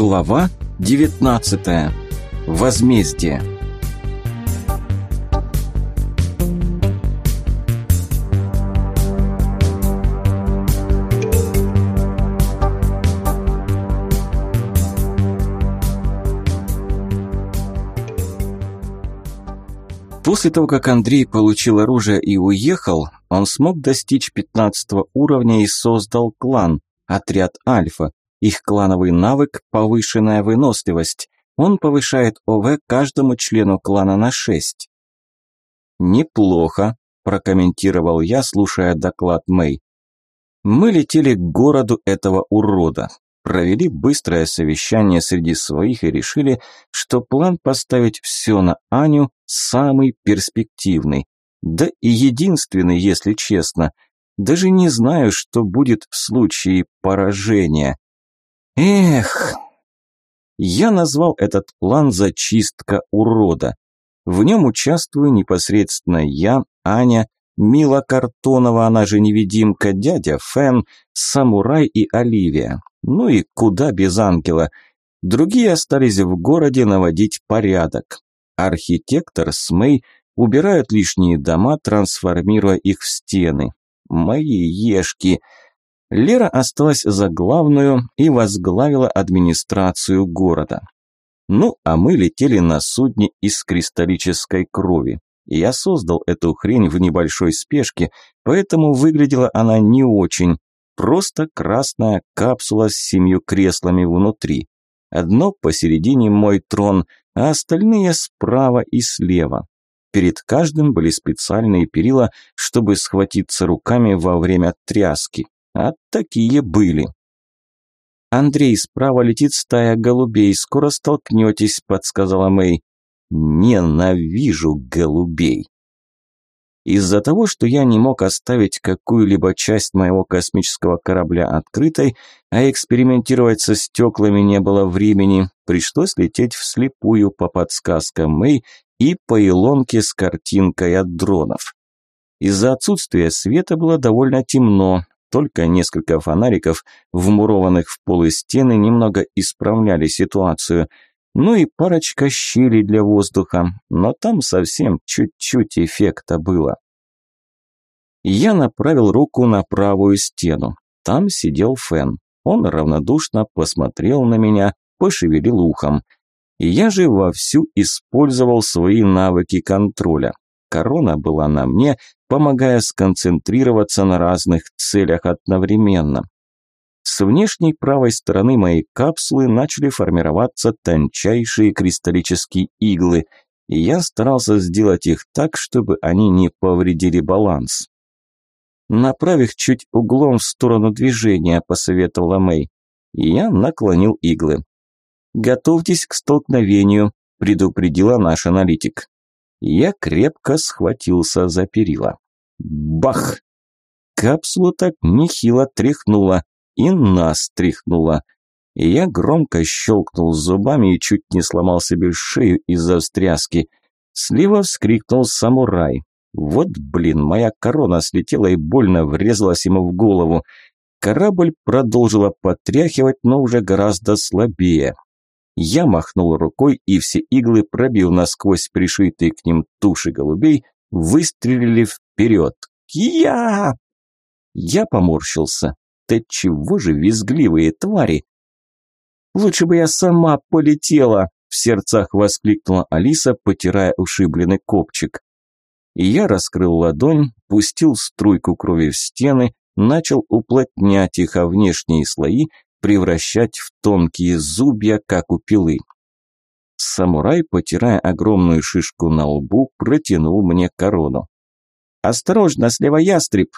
Глава 19. Возмездие. После того, как Андрей получил оружие и уехал, он смог достичь 15 уровня и создал клан, отряд Альфа, их клановый навык – повышенная выносливость. Он повышает ОВ каждому члену клана на 6. «Неплохо», – прокомментировал я, слушая доклад Мэй. «Мы летели к городу этого урода. Провели быстрое совещание среди своих и решили, что план поставить все на Аню самый перспективный. Да и единственный, если честно. Даже не знаю, что будет в случае поражения. Эх, я назвал этот план «Зачистка урода». В нем участвую непосредственно я, Аня, Мила Картонова, она же невидимка, дядя Фэн, Самурай и Оливия. Ну и куда без ангела. Другие остались в городе наводить порядок. Архитектор с Мэй убирают лишние дома, трансформируя их в стены. Мои ешки – Лера осталась за главную и возглавила администрацию города. Ну, а мы летели на судне из кристаллической крови. Я создал эту хрень в небольшой спешке, поэтому выглядела она не очень. Просто красная капсула с семью креслами внутри. Одно посередине мой трон, а остальные справа и слева. Перед каждым были специальные перила, чтобы схватиться руками во время тряски. А такие были. «Андрей, справа летит стая голубей, скоро столкнетесь», – подсказала Мэй. «Ненавижу голубей». Из-за того, что я не мог оставить какую-либо часть моего космического корабля открытой, а экспериментировать со стеклами не было времени, пришлось лететь вслепую по подсказкам Мэй и по илонке с картинкой от дронов. Из-за отсутствия света было довольно темно, только несколько фонариков, вмурованных в полы стены, немного исправляли ситуацию. Ну и парочка щелей для воздуха, но там совсем чуть-чуть эффекта было. Я направил руку на правую стену. Там сидел Фен. Он равнодушно посмотрел на меня, пошевелил ухом. Я же вовсю использовал свои навыки контроля. Корона была на мне, помогая сконцентрироваться на разных целях одновременно. С внешней правой стороны моей капсулы начали формироваться тончайшие кристаллические иглы, и я старался сделать их так, чтобы они не повредили баланс. «Направь их чуть углом в сторону движения», – посоветовала Мэй. я наклонил иглы. «Готовьтесь к столкновению», – предупредила наш аналитик. Я крепко схватился за перила. Бах! Капсулу так нехило тряхнула, и нас тряхнула. Я громко щелкнул зубами и чуть не сломал себе шею из-за встряски. Слива вскрикнул самурай. Вот, блин, моя корона слетела и больно врезалась ему в голову. Корабль продолжила потряхивать, но уже гораздо слабее. Я махнул рукой, и все иглы, пробив насквозь пришитые к ним туши голубей, выстрелили вперед. Кия! Я поморщился. Ты чего же визгливые твари? Лучше бы я сама полетела, в сердцах воскликнула Алиса, потирая ушибленный копчик. Я раскрыл ладонь, пустил струйку крови в стены, начал уплотнять их, а внешние слои превращать в тонкие зубья, как у пилы. Самурай, потирая огромную шишку на лбу, протянул мне корону. «Осторожно, слева ястреб!»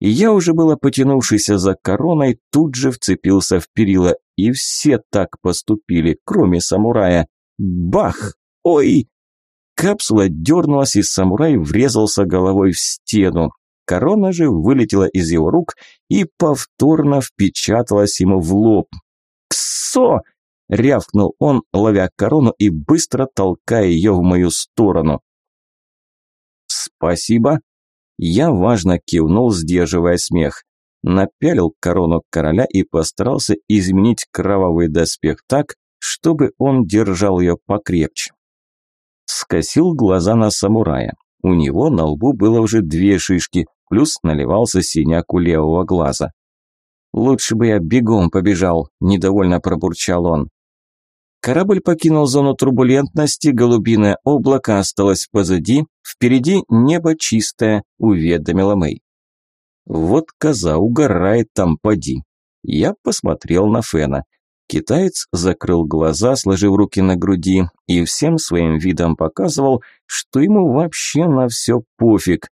И я уже было потянувшийся за короной, тут же вцепился в перила, и все так поступили, кроме самурая. Бах! Ой! Капсула дернулась, и самурай врезался головой в стену. Корона же вылетела из его рук и повторно впечаталась ему в лоб. «Ксо!» – рявкнул он, ловя корону и быстро толкая ее в мою сторону. «Спасибо!» Я важно кивнул, сдерживая смех. напялил корону короля и постарался изменить кровавый доспех так, чтобы он держал ее покрепче. Скосил глаза на самурая. У него на лбу было уже две шишки, плюс наливался синяк у левого глаза. «Лучше бы я бегом побежал», – недовольно пробурчал он. Корабль покинул зону турбулентности, голубиное облако осталось позади, впереди небо чистое, уведомила Мэй. Вот коза угорает там, поди. Я посмотрел на Фена. Китаец закрыл глаза, сложив руки на груди, и всем своим видом показывал, что ему вообще на все пофиг.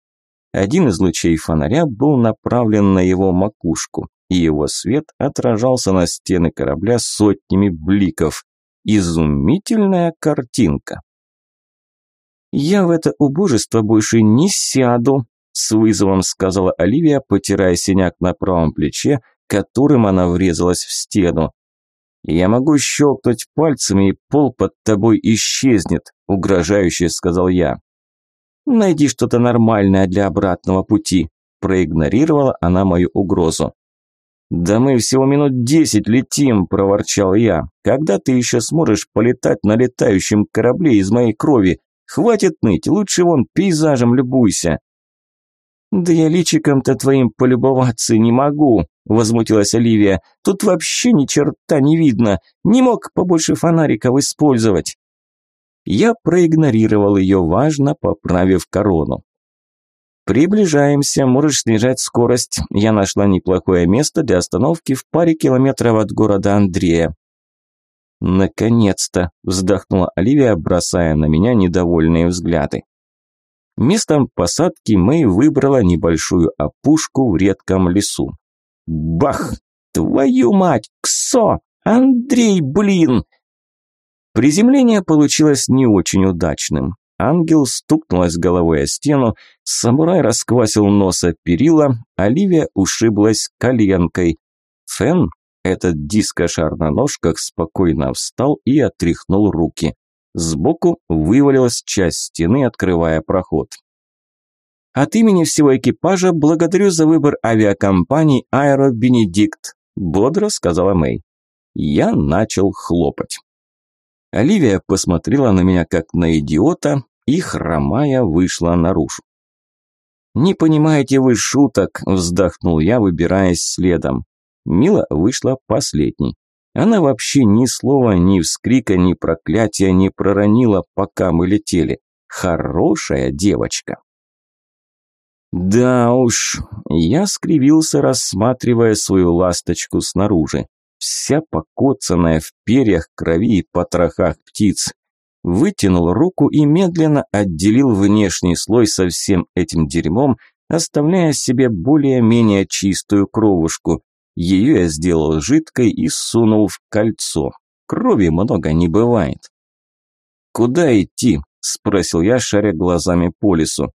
Один из лучей фонаря был направлен на его макушку, и его свет отражался на стены корабля сотнями бликов. Изумительная картинка. «Я в это убожество больше не сяду», – с вызовом сказала Оливия, потирая синяк на правом плече, которым она врезалась в стену. «Я могу щелкнуть пальцами, и пол под тобой исчезнет», – угрожающе сказал я. «Найди что-то нормальное для обратного пути», – проигнорировала она мою угрозу. «Да мы всего минут десять летим», – проворчал я. «Когда ты еще сможешь полетать на летающем корабле из моей крови? Хватит ныть, лучше вон пейзажем любуйся». «Да я личиком-то твоим полюбоваться не могу», – возмутилась Оливия. «Тут вообще ни черта не видно. Не мог побольше фонариков использовать». Я проигнорировал ее, важно поправив корону. «Приближаемся, можешь снижать скорость. Я нашла неплохое место для остановки в паре километров от города Андрея». «Наконец-то!» – вздохнула Оливия, бросая на меня недовольные взгляды. Местом посадки Мэй выбрала небольшую опушку в редком лесу. Бах! Твою мать! Ксо! Андрей, блин! Приземление получилось не очень удачным. Ангел стукнулась головой о стену, самурай расквасил носа перила, Оливия ушиблась коленкой. Фен, этот дискошар на ножках, спокойно встал и отряхнул руки. Сбоку вывалилась часть стены, открывая проход. От имени всего экипажа благодарю за выбор авиакомпании «Аэро Бенедикт», бодро сказала Мэй. Я начал хлопать. Оливия посмотрела на меня как на идиота, и, хромая, вышла наружу. «Не понимаете вы шуток», – вздохнул я, выбираясь следом. Мила вышла последней. Она вообще ни слова, ни вскрика, ни проклятия не проронила, пока мы летели. Хорошая девочка. Да уж, я скривился, рассматривая свою ласточку снаружи. Вся покоцанная в перьях, крови и потрохах птиц вытянул руку и медленно отделил внешний слой со всем этим дерьмом, оставляя себе более-менее чистую кровушку. Ее я сделал жидкой и сунул в кольцо. Крови много не бывает. «Куда идти?» – спросил я, шаря глазами по лесу.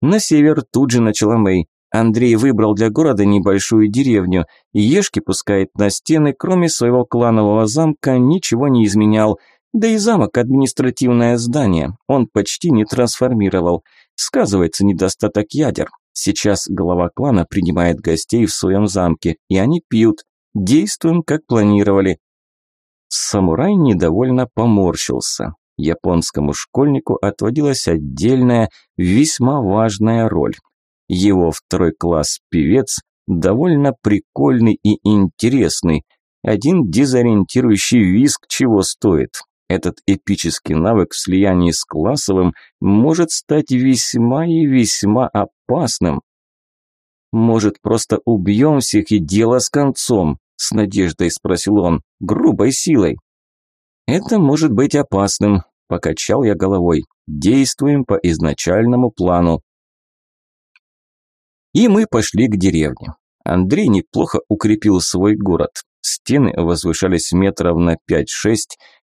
На север тут же начала Мэй. Андрей выбрал для города небольшую деревню. Ешки пускает на стены, кроме своего кланового замка, ничего не изменял – да и замок – административное здание, он почти не трансформировал. Сказывается недостаток ядер. Сейчас глава клана принимает гостей в своем замке, и они пьют. Действуем, как планировали. Самурай недовольно поморщился. Японскому школьнику отводилась отдельная, весьма важная роль. Его второй класс певец довольно прикольный и интересный. Один дезориентирующий виск чего стоит. Этот эпический навык в слиянии с классовым может стать весьма и весьма опасным. «Может, просто убьем всех и дело с концом?» – с надеждой спросил он, грубой силой. «Это может быть опасным», – покачал я головой. «Действуем по изначальному плану». И мы пошли к деревне. Андрей неплохо укрепил свой город. Стены возвышались метров на 5-6,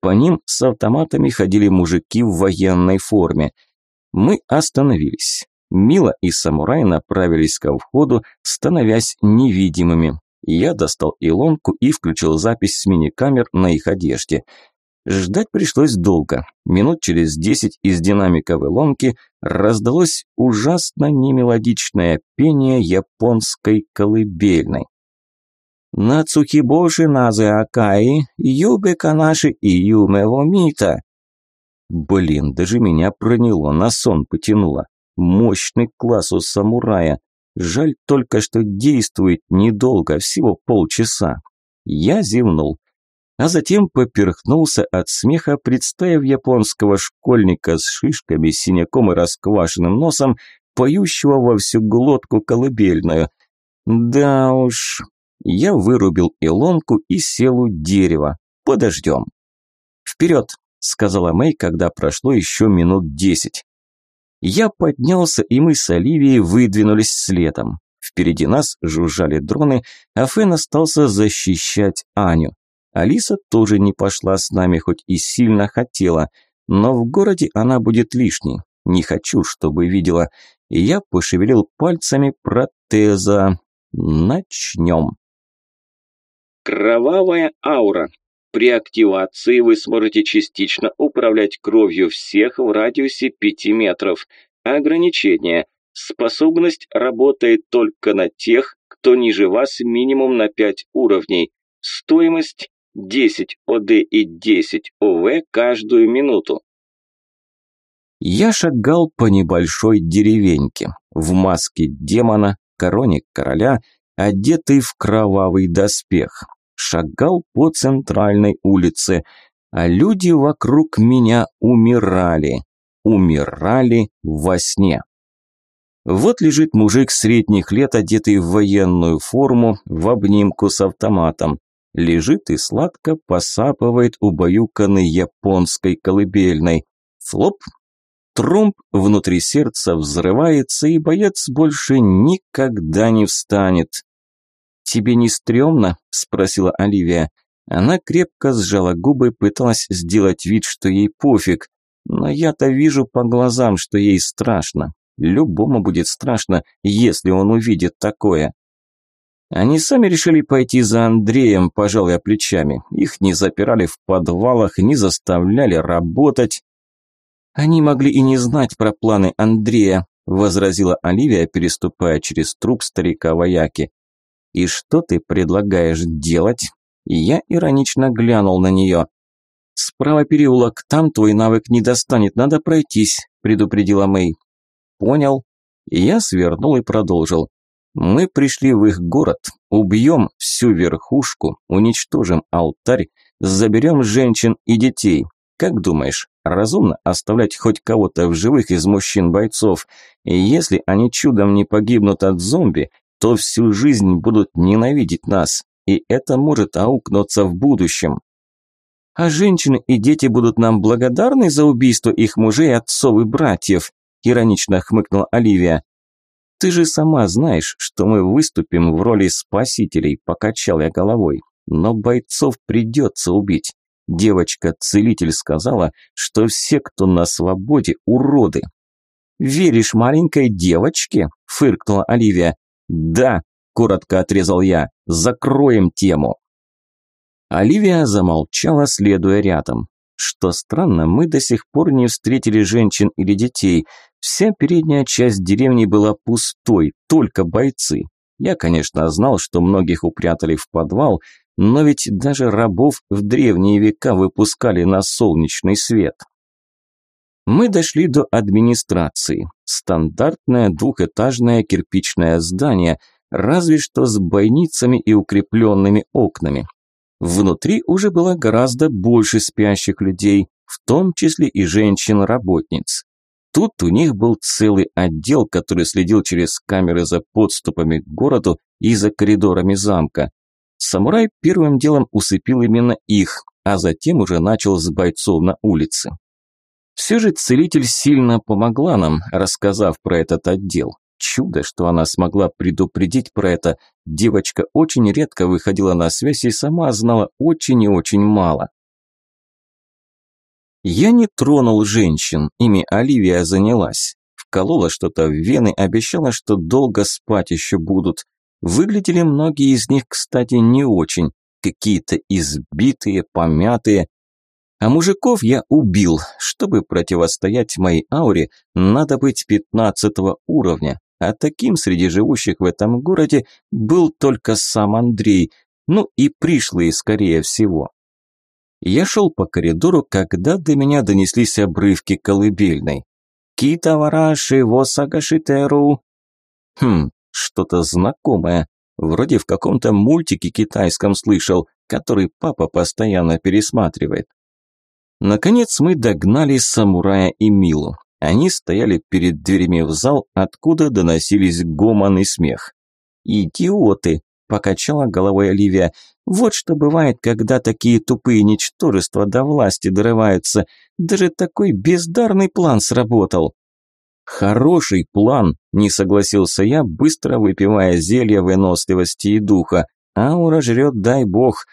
по ним с автоматами ходили мужики в военной форме. Мы остановились. Мила и самурай направились ко входу, становясь невидимыми. Я достал илонку и включил запись с мини-камер на их одежде. Ждать пришлось долго. Минут через десять из динамиков ломки раздалось ужасно немелодичное пение японской колыбельной. «Нацухибоши назе акаи, юбека наши и юме вомита». Блин, даже меня проняло, на сон потянуло. Мощный класс у самурая. Жаль только, что действует недолго, всего полчаса. Я зевнул а затем поперхнулся от смеха, представив японского школьника с шишками, синяком и расквашенным носом, поющего во всю глотку колыбельную. Да уж, я вырубил илонку и сел у дерева. Подождем. Вперед, сказала Мэй, когда прошло еще минут десять. Я поднялся, и мы с Оливией выдвинулись следом. Впереди нас жужжали дроны, а Фен остался защищать Аню. Алиса тоже не пошла с нами, хоть и сильно хотела, но в городе она будет лишней. Не хочу, чтобы видела. И я пошевелил пальцами протеза. Начнем. Кровавая аура. При активации вы сможете частично управлять кровью всех в радиусе 5 метров. Ограничение. Способность работает только на тех, кто ниже вас минимум на 5 уровней. Стоимость 10 ОД и 10 ОВ каждую минуту. Я шагал по небольшой деревеньке, в маске демона, короне короля, одетый в кровавый доспех. Шагал по центральной улице, а люди вокруг меня умирали. Умирали во сне. Вот лежит мужик средних лет, одетый в военную форму, в обнимку с автоматом лежит и сладко посапывает убаюканный японской колыбельной. Флоп! Тромб внутри сердца взрывается, и боец больше никогда не встанет. «Тебе не стрёмно?» – спросила Оливия. Она крепко сжала губы, пыталась сделать вид, что ей пофиг. Но я-то вижу по глазам, что ей страшно. Любому будет страшно, если он увидит такое. Они сами решили пойти за Андреем, пожалуй, плечами. Их не запирали в подвалах, не заставляли работать. Они могли и не знать про планы Андрея, возразила Оливия, переступая через труп старика-вояки. «И что ты предлагаешь делать?» я иронично глянул на нее. «Справа переулок, там твой навык не достанет, надо пройтись», предупредила Мэй. «Понял». я свернул и продолжил. Мы пришли в их город, убьем всю верхушку, уничтожим алтарь, заберем женщин и детей. Как думаешь, разумно оставлять хоть кого-то в живых из мужчин-бойцов? И если они чудом не погибнут от зомби, то всю жизнь будут ненавидеть нас, и это может аукнуться в будущем. А женщины и дети будут нам благодарны за убийство их мужей, отцов и братьев, иронично хмыкнула Оливия. «Ты же сама знаешь, что мы выступим в роли спасителей», – покачал я головой. «Но бойцов придется убить. Девочка-целитель сказала, что все, кто на свободе, уроды». «Веришь маленькой девочке?» – фыркнула Оливия. «Да», – коротко отрезал я, – «закроем тему». Оливия замолчала, следуя рядом. Что странно, мы до сих пор не встретили женщин или детей. Вся передняя часть деревни была пустой, только бойцы. Я, конечно, знал, что многих упрятали в подвал, но ведь даже рабов в древние века выпускали на солнечный свет. Мы дошли до администрации. Стандартное двухэтажное кирпичное здание, разве что с бойницами и укрепленными окнами. Внутри уже было гораздо больше спящих людей, в том числе и женщин-работниц. Тут у них был целый отдел, который следил через камеры за подступами к городу и за коридорами замка. Самурай первым делом усыпил именно их, а затем уже начал с бойцов на улице. Все же целитель сильно помогла нам, рассказав про этот отдел. Чудо, что она смогла предупредить про это. Девочка очень редко выходила на связь и сама знала очень и очень мало. Я не тронул женщин, ими Оливия занялась. Вколола что-то в вены, обещала, что долго спать еще будут. Выглядели многие из них, кстати, не очень. Какие-то избитые, помятые. А мужиков я убил. Чтобы противостоять моей ауре, надо быть пятнадцатого уровня. А таким среди живущих в этом городе был только сам Андрей, ну и пришлые, скорее всего. Я шел по коридору, когда до меня донеслись обрывки колыбельной. «Китавараши восагашитеру». Хм, что-то знакомое. Вроде в каком-то мультике китайском слышал, который папа постоянно пересматривает. Наконец мы догнали самурая и Милу. Они стояли перед дверями в зал, откуда доносились гомон и смех. «Идиоты!» – покачала головой Оливия. «Вот что бывает, когда такие тупые ничтожества до власти дорываются. Даже такой бездарный план сработал». «Хороший план», – не согласился я, быстро выпивая зелье выносливости и духа. «Аура жрет, дай бог.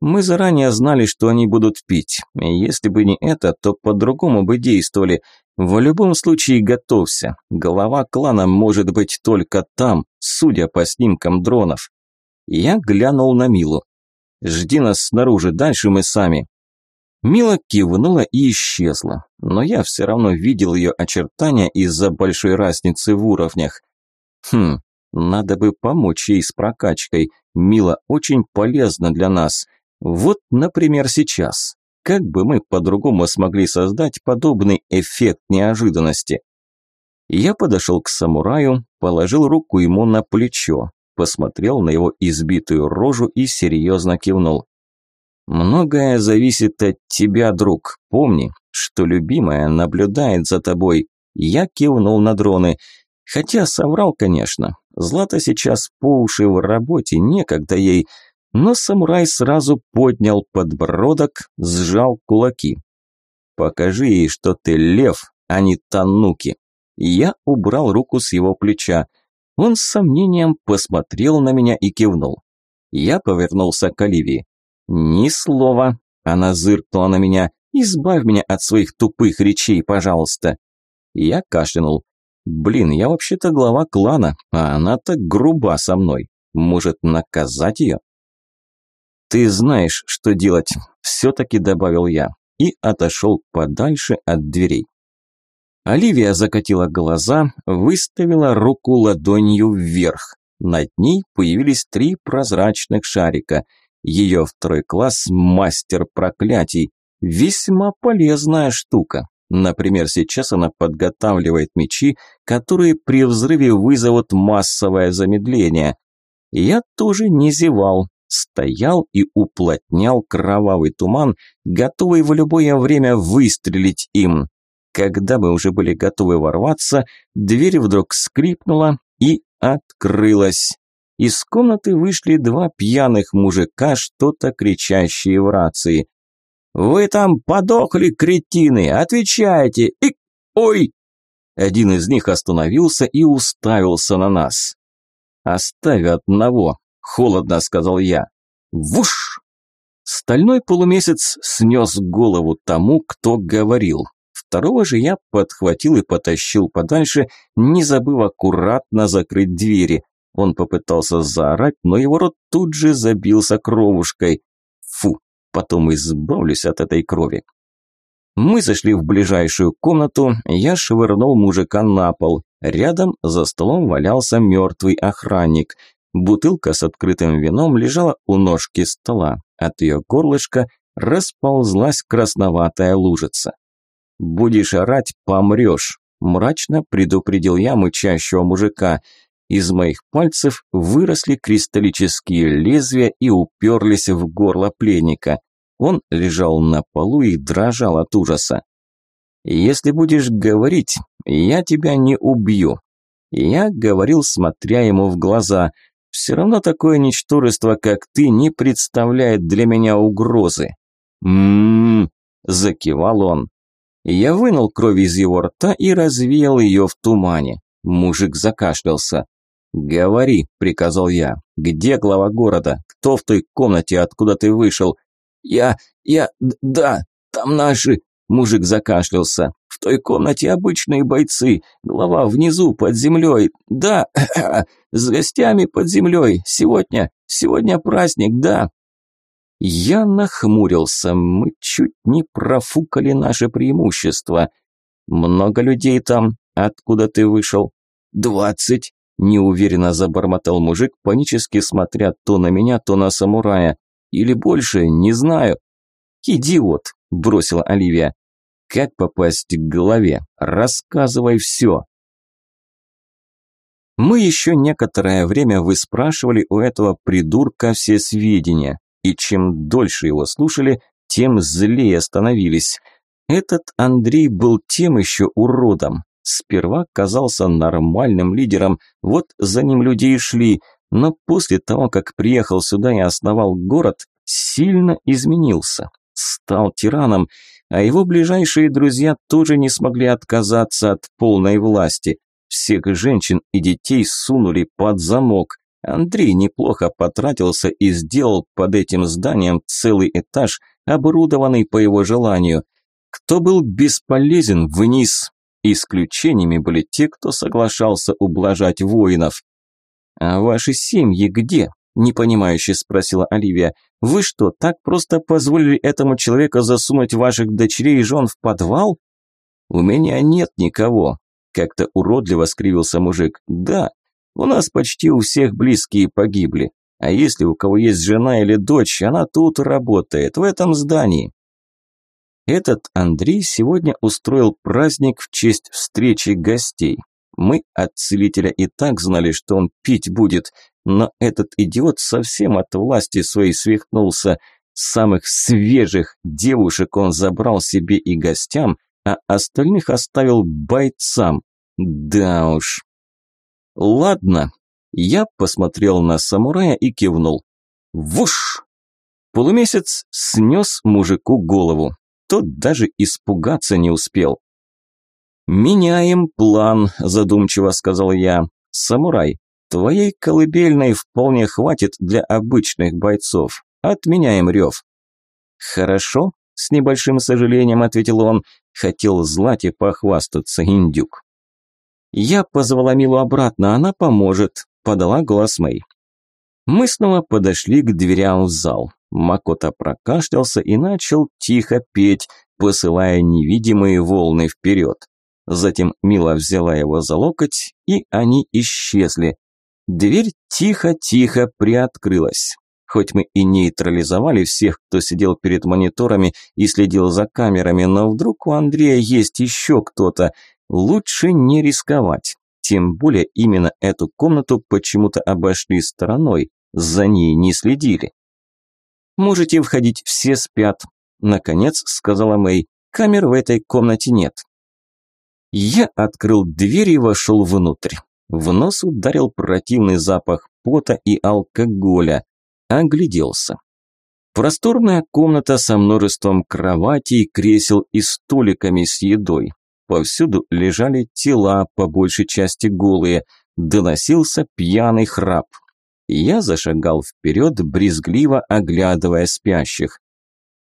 Мы заранее знали, что они будут пить. Если бы не это, то по-другому бы действовали. В любом случае готовься. Голова клана может быть только там, судя по снимкам дронов. Я глянул на Милу. «Жди нас снаружи, дальше мы сами». Мила кивнула и исчезла, но я все равно видел ее очертания из-за большой разницы в уровнях. Хм, надо бы помочь ей с прокачкой. Мила очень полезна для нас. Вот, например, сейчас. Как бы мы по-другому смогли создать подобный эффект неожиданности? Я подошел к самураю, положил руку ему на плечо, посмотрел на его избитую рожу и серьезно кивнул. «Многое зависит от тебя, друг. Помни, что любимая наблюдает за тобой». Я кивнул на дроны. Хотя соврал, конечно. Злата сейчас по уши в работе, некогда ей – но самурай сразу поднял подбородок, сжал кулаки. «Покажи ей, что ты лев, а не тануки». Я убрал руку с его плеча. Он с сомнением посмотрел на меня и кивнул. Я повернулся к Оливии. «Ни слова», – она зыркнула на меня. «Избавь меня от своих тупых речей, пожалуйста». Я кашлянул. «Блин, я вообще-то глава клана, а она так груба со мной. Может, наказать ее?» «Ты знаешь, что делать», – все-таки добавил я и отошел подальше от дверей. Оливия закатила глаза, выставила руку ладонью вверх. Над ней появились три прозрачных шарика. Ее второй класс – мастер проклятий. Весьма полезная штука. Например, сейчас она подготавливает мечи, которые при взрыве вызовут массовое замедление. Я тоже не зевал, стоял и уплотнял кровавый туман, готовый в любое время выстрелить им. Когда мы уже были готовы ворваться, дверь вдруг скрипнула и открылась. Из комнаты вышли два пьяных мужика, что-то кричащие в рации. «Вы там подохли, кретины! Отвечайте! И... Ой!» Один из них остановился и уставился на нас. «Оставь одного», холодно сказал я. Вуш! Стальной полумесяц снес голову тому, кто говорил. Второго же я подхватил и потащил подальше, не забыв аккуратно закрыть двери. Он попытался заорать, но его рот тут же забился кровушкой. Фу, потом избавлюсь от этой крови. Мы зашли в ближайшую комнату, я швырнул мужика на пол. Рядом за столом валялся мертвый охранник. Бутылка с открытым вином лежала у ножки стола. От ее горлышка расползлась красноватая лужица. «Будешь орать – помрешь», – мрачно предупредил я мычащего мужика. Из моих пальцев выросли кристаллические лезвия и уперлись в горло пленника. Он лежал на полу и дрожал от ужаса. «Если будешь говорить, я тебя не убью». Я говорил, смотря ему в глаза – все равно такое ничтожество, как ты, не представляет для меня угрозы. Ммм, закивал он. Я вынул кровь из его рта и развеял ее в тумане. Мужик закашлялся. «Говори», – приказал я. «Где глава города? Кто в той комнате, откуда ты вышел?» «Я... я... да, там наши...» Мужик закашлялся. «В той комнате обычные бойцы. Глава внизу, под землей. Да, с гостями под землей. Сегодня... сегодня праздник, да». Я нахмурился, мы чуть не профукали наше преимущество. Много людей там, откуда ты вышел? Двадцать, неуверенно забормотал мужик, панически смотря то на меня, то на самурая. Или больше, не знаю. Идиот, бросила Оливия. Как попасть к голове? Рассказывай все. Мы еще некоторое время выспрашивали у этого придурка все сведения, и чем дольше его слушали, тем злее становились. Этот Андрей был тем еще уродом. Сперва казался нормальным лидером, вот за ним люди и шли, но после того, как приехал сюда и основал город, сильно изменился, стал тираном, а его ближайшие друзья тоже не смогли отказаться от полной власти. Всех женщин и детей сунули под замок. Андрей неплохо потратился и сделал под этим зданием целый этаж, оборудованный по его желанию. Кто был бесполезен вниз? Исключениями были те, кто соглашался ублажать воинов. «А ваши семьи где?» – непонимающе спросила Оливия. «Вы что, так просто позволили этому человеку засунуть ваших дочерей и жен в подвал?» «У меня нет никого», как-то уродливо скривился мужик. Да, у нас почти у всех близкие погибли. А если у кого есть жена или дочь, она тут работает, в этом здании. Этот Андрей сегодня устроил праздник в честь встречи гостей. Мы от целителя и так знали, что он пить будет, но этот идиот совсем от власти своей свихнулся. Самых свежих девушек он забрал себе и гостям, а остальных оставил бойцам. Да уж. Ладно. Я посмотрел на самурая и кивнул. Вуш! Полумесяц снес мужику голову. Тот даже испугаться не успел. «Меняем план», – задумчиво сказал я. «Самурай, твоей колыбельной вполне хватит для обычных бойцов. Отменяем рев». «Хорошо», – с небольшим сожалением ответил он. Хотел злате похвастаться индюк. «Я позвала Милу обратно, она поможет», – подала голос Мэй. Мы снова подошли к дверям в зал. Макота прокашлялся и начал тихо петь, посылая невидимые волны вперед. Затем Мила взяла его за локоть, и они исчезли. Дверь тихо-тихо приоткрылась. Хоть мы и нейтрализовали всех, кто сидел перед мониторами и следил за камерами, но вдруг у Андрея есть еще кто-то, Лучше не рисковать. Тем более именно эту комнату почему-то обошли стороной, за ней не следили. «Можете входить, все спят», – наконец сказала Мэй. «Камер в этой комнате нет». Я открыл дверь и вошел внутрь. В нос ударил противный запах пота и алкоголя. Огляделся. Просторная комната со множеством кроватей, кресел и столиками с едой. Повсюду лежали тела, по большей части голые. Доносился пьяный храп. Я зашагал вперед, брезгливо оглядывая спящих.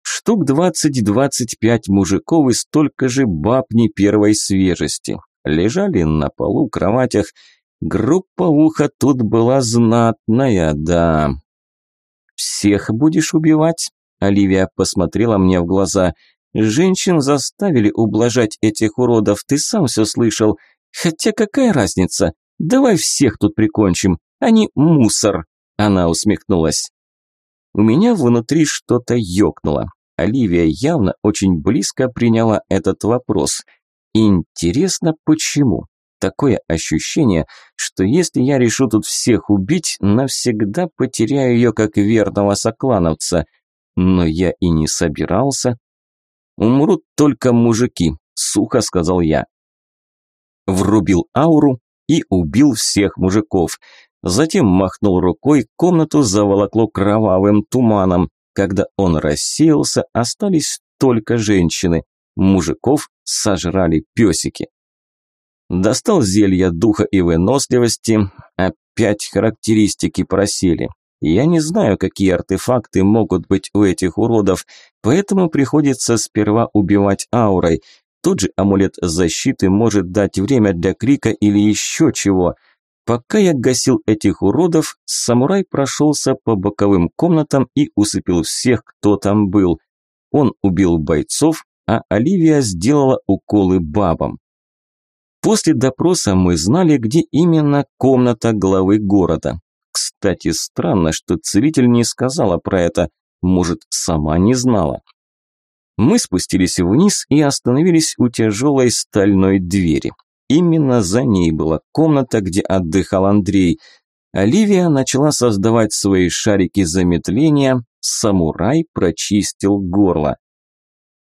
Штук двадцать-двадцать пять мужиков и столько же баб не первой свежести. Лежали на полу, кроватях. Групповуха тут была знатная, да. «Всех будешь убивать?» Оливия посмотрела мне в глаза – Женщин заставили ублажать этих уродов, ты сам все слышал. Хотя какая разница? Давай всех тут прикончим. Они мусор. Она усмехнулась. У меня внутри что-то ёкнуло. Оливия явно очень близко приняла этот вопрос. Интересно, почему? Такое ощущение, что если я решу тут всех убить, навсегда потеряю ее как верного соклановца. Но я и не собирался. «Умрут только мужики», – сухо сказал я. Врубил ауру и убил всех мужиков. Затем махнул рукой, комнату заволокло кровавым туманом. Когда он рассеялся, остались только женщины. Мужиков сожрали песики. Достал зелья духа и выносливости, опять характеристики просели. Я не знаю, какие артефакты могут быть у этих уродов, поэтому приходится сперва убивать аурой. Тот же амулет защиты может дать время для крика или еще чего. Пока я гасил этих уродов, самурай прошелся по боковым комнатам и усыпил всех, кто там был. Он убил бойцов, а Оливия сделала уколы бабам. После допроса мы знали, где именно комната главы города. Кстати, странно, что целитель не сказала про это, может, сама не знала. Мы спустились вниз и остановились у тяжелой стальной двери. Именно за ней была комната, где отдыхал Андрей. Оливия начала создавать свои шарики замедления, самурай прочистил горло.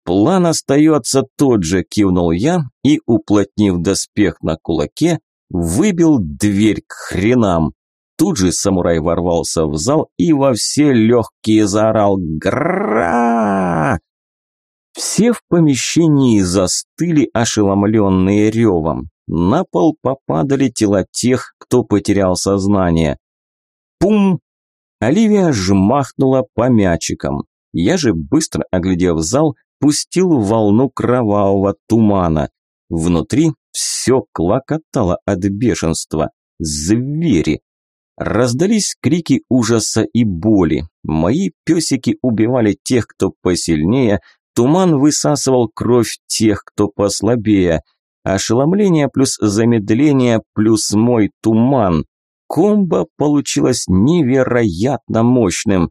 «План остается тот же», – кивнул я и, уплотнив доспех на кулаке, выбил дверь к хренам. Тут же самурай ворвался в зал и во все легкие заорал «Гра!». Все в помещении застыли, ошеломленные ревом. На пол попадали тела тех, кто потерял сознание. Пум! Оливия жмахнула по мячикам. Я же, быстро оглядев зал, пустил волну кровавого тумана. Внутри все клокотало от бешенства. Звери! Раздались крики ужаса и боли. Мои песики убивали тех, кто посильнее, туман высасывал кровь тех, кто послабее. Ошеломление плюс замедление плюс мой туман. Комбо получилось невероятно мощным.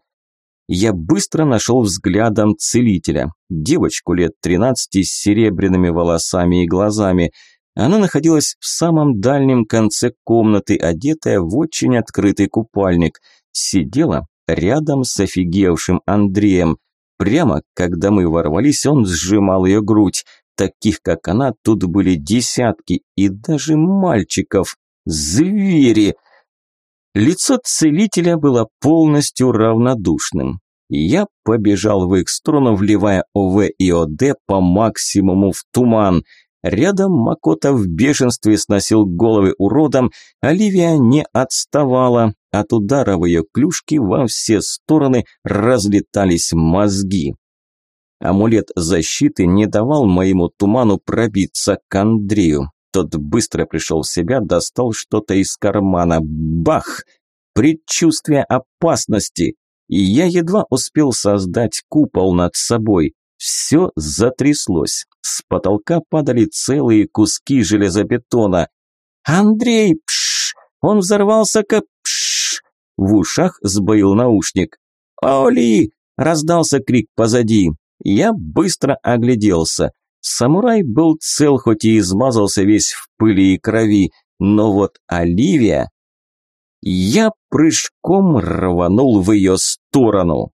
Я быстро нашел взглядом целителя. Девочку лет 13 с серебряными волосами и глазами. Она находилась в самом дальнем конце комнаты, одетая в очень открытый купальник. Сидела рядом с офигевшим Андреем. Прямо, когда мы ворвались, он сжимал ее грудь. Таких, как она, тут были десятки, и даже мальчиков. Звери! Лицо целителя было полностью равнодушным. Я побежал в их сторону, вливая ОВ и ОД по максимуму в туман. Рядом Макота в бешенстве сносил головы уродам, Оливия не отставала. От удара в ее клюшки во все стороны разлетались мозги. Амулет защиты не давал моему туману пробиться к Андрею. Тот быстро пришел в себя, достал что-то из кармана. Бах! Предчувствие опасности. И я едва успел создать купол над собой. Все затряслось. С потолка падали целые куски железобетона. «Андрей, пш! Он взорвался как пш!» В ушах сбоил наушник. «Оли!» – раздался крик позади. Я быстро огляделся. Самурай был цел, хоть и измазался весь в пыли и крови, но вот Оливия... Я прыжком рванул в ее сторону.